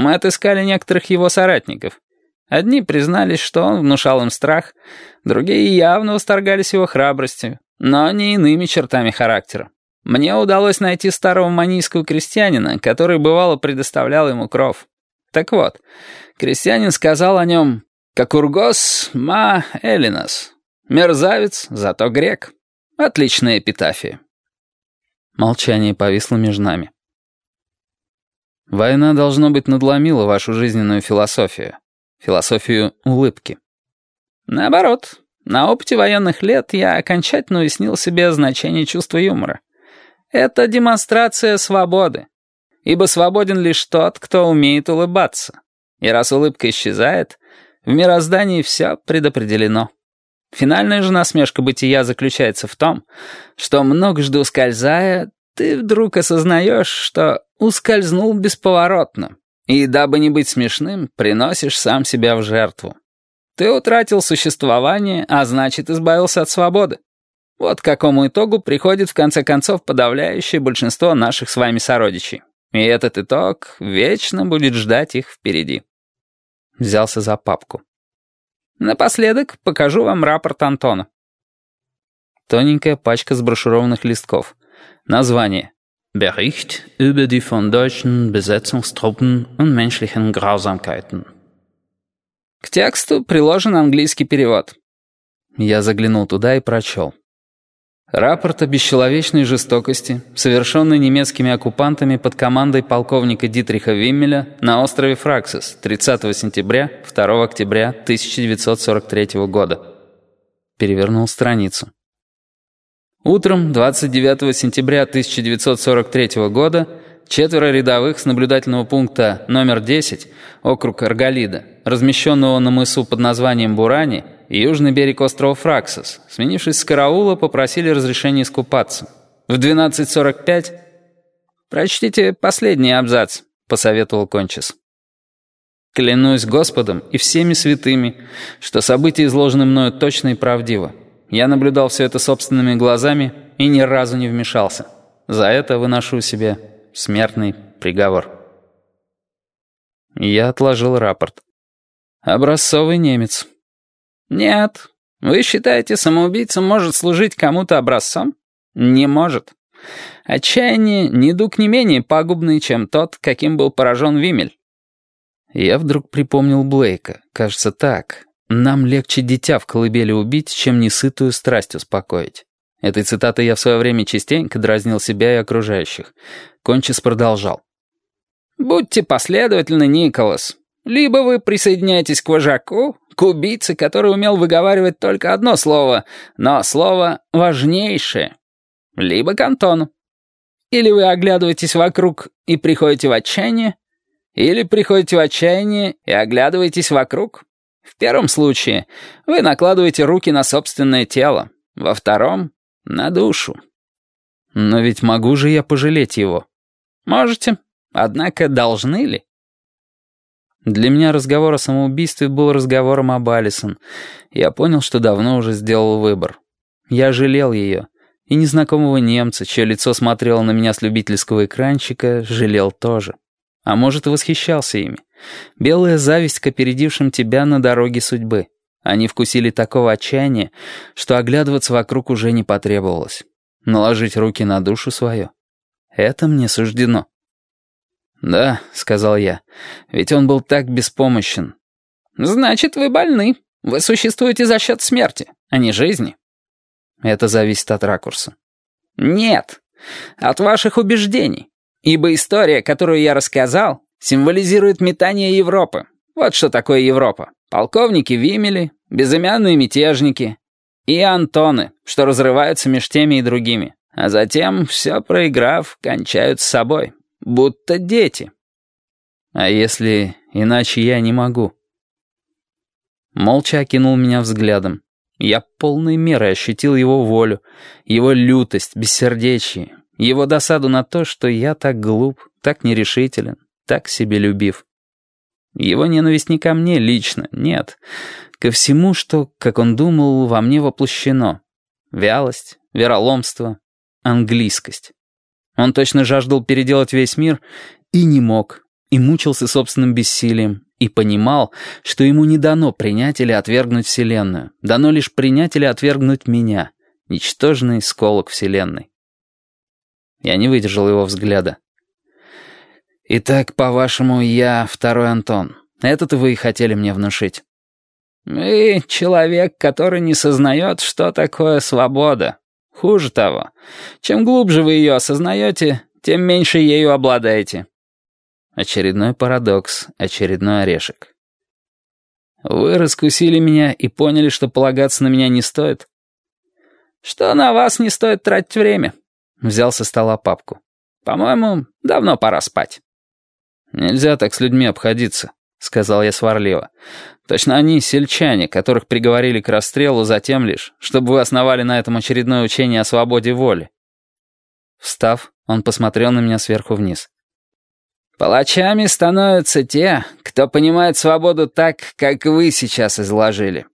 Мы отыскали некоторых его соратников. Одни признались, что он внушал им страх, другие явно восторгались его храбростью, но не иными чертами характера. Мне удалось найти старого манийского крестьянина, который бывало предоставлял ему кров. Так вот, крестьянин сказал о нем «Какургос ма элинос». Мерзавец, зато грек. Отличная эпитафия. Молчание повисло между нами. Война, должно быть, надломила вашу жизненную философию. Философию улыбки. Наоборот, на опыте военных лет я окончательно уяснил себе значение чувства юмора. Это демонстрация свободы. Ибо свободен лишь тот, кто умеет улыбаться. И раз улыбка исчезает, в мироздании все предопределено. Финальная же насмешка бытия заключается в том, что многожды ускользая, ты вдруг осознаешь, что ускользнул бесповоротно, и, дабы не быть смешным, приносишь сам себя в жертву. Ты утратил существование, а значит, избавился от свободы. Вот к какому итогу приходит в конце концов подавляющее большинство наших с вами сородичей. И этот итог вечно будет ждать их впереди. Взялся за папку. Напоследок покажу вам рапорт Антона. Тоненькая пачка сброшурованных листков. Название. Bericht über die von deutschen Besetzungstruppen und menschlichen Grausamkeiten. К тексту приложен английский перевод. Я заглянул туда и прочел. Рапорт о бесчеловечной жестокости, совершенной немецкими оккупантами под командой полковника Дитриха Виммеля на острове Фраксис 30 сентября 2 октября 1943 года. Перевернул страницу. Утром 29 сентября 1943 года четверо рядовых с наблюдательного пункта номер 10, округ Арголида, размещенного на мысу под названием Бурани, южный берег острова Фраксос, сменившись с караула, попросили разрешения искупаться. В 12.45... «Прочтите последний абзац», — посоветовал Кончис. «Клянусь Господом и всеми святыми, что события изложены мною точно и правдиво. Я наблюдал все это собственными глазами и ни разу не вмешался. За это выношу себе смертный приговор». Я отложил рапорт. «Образцовый немец». «Нет. Вы считаете, самоубийца может служить кому-то образцом? Не может. Отчаяние — недуг не менее пагубный, чем тот, каким был поражен Вимель». Я вдруг припомнил Блейка. Кажется, так. «Нам легче дитя в колыбели убить, чем несытую страсть успокоить». Этой цитатой я в свое время частенько дразнил себя и окружающих. Кончис продолжал. «Будьте последовательны, Николас. Либо вы присоединяетесь к вожаку, к убийце, который умел выговаривать только одно слово, но слово важнейшее. Либо к Антону. Или вы оглядываетесь вокруг и приходите в отчаяние, или приходите в отчаяние и оглядываетесь вокруг. В первом случае вы накладываете руки на собственное тело, во втором — на душу. Но ведь могу же я пожалеть его? Можете, однако должны ли? Для меня разговор о самоубийстве был разговором об Алисон. Я понял, что давно уже сделал выбор. Я жалел ее. И незнакомого немца, чье лицо смотрело на меня с любительского экранчика, жалел тоже. А может, и восхищался ими. Белая зависть к опередившим тебя на дороге судьбы. Они вкусили такого отчаяния, что оглядываться вокруг уже не потребовалось. Наложить руки на душу свою. Это мне суждено. «Да», — сказал я, — «ведь он был так беспомощен». «Значит, вы больны. Вы существуете за счет смерти, а не жизни». Это зависит от ракурса. «Нет, от ваших убеждений. Ибо история, которую я рассказал, символизирует метание Европы. Вот что такое Европа. Полковники Вимели, безымянные мятежники и Антоны, что разрываются меж теми и другими, а затем, все проиграв, кончают с собой». Будто дети. А если иначе я не могу? Молча окинул меня взглядом. Я полной мерой ощутил его волю, его лютость, бессердечие, его досаду на то, что я так глуп, так нерешителен, так себелюбив. Его ненависть не ко мне лично, нет. Ко всему, что, как он думал, во мне воплощено. Вялость, вероломство, английскость. Он точно жаждал переделать весь мир и не мог. и мучился собственным бессилием, и понимал, что ему не дано принять или отвергнуть Вселенную, дано лишь принять или отвергнуть меня, ничтожный сколок Вселенной. Я не выдержал его взгляда. «Итак, по-вашему, я второй Антон. Это-то вы и хотели мне внушить». «Вы человек, который не сознает, что такое свобода. Хуже того, чем глубже вы ее осознаете, тем меньше ею обладаете». Очередной парадокс, очередной орешек. «Вы раскусили меня и поняли, что полагаться на меня не стоит?» «Что на вас не стоит тратить время?» Взял со стола папку. «По-моему, давно пора спать». «Нельзя так с людьми обходиться», — сказал я сварливо. «Точно они сельчане, которых приговорили к расстрелу затем лишь, чтобы вы основали на этом очередное учение о свободе воли». Встав, он посмотрел на меня сверху вниз. «Палачами становятся те, кто понимает свободу так, как вы сейчас изложили.